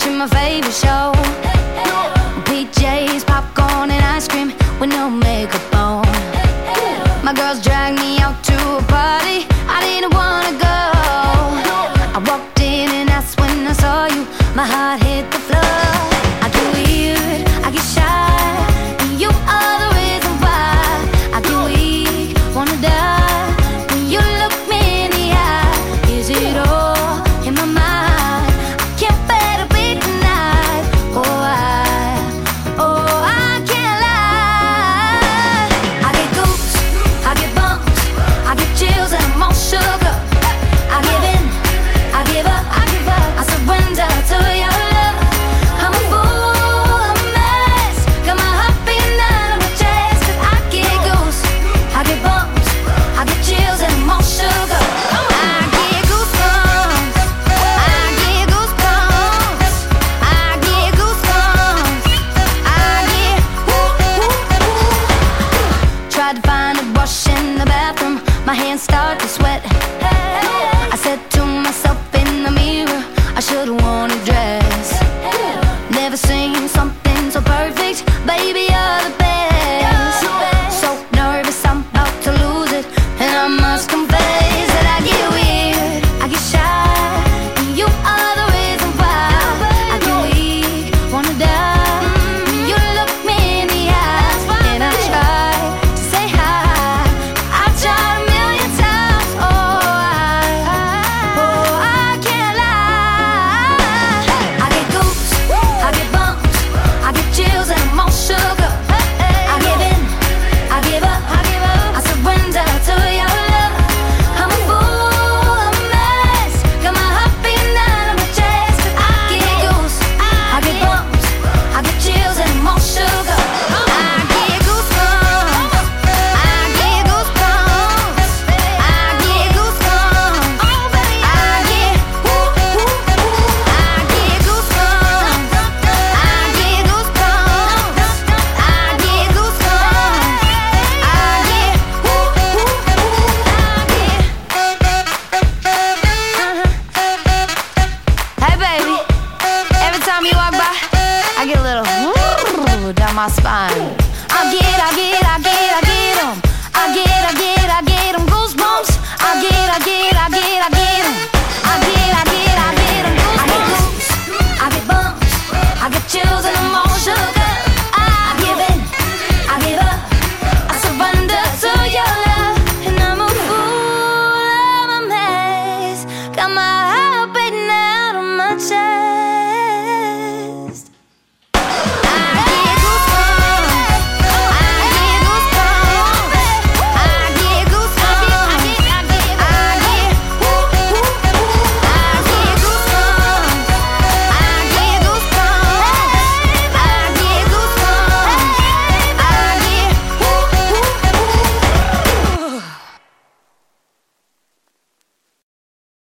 watching my favorite show. PJs, popcorn, and ice cream with no makeup on. My girls drag me out to a party. I didn't wanna go. I walked in and that's when I saw you. My heart hit the My hands start to sweat. my spine. I get, I get, I get.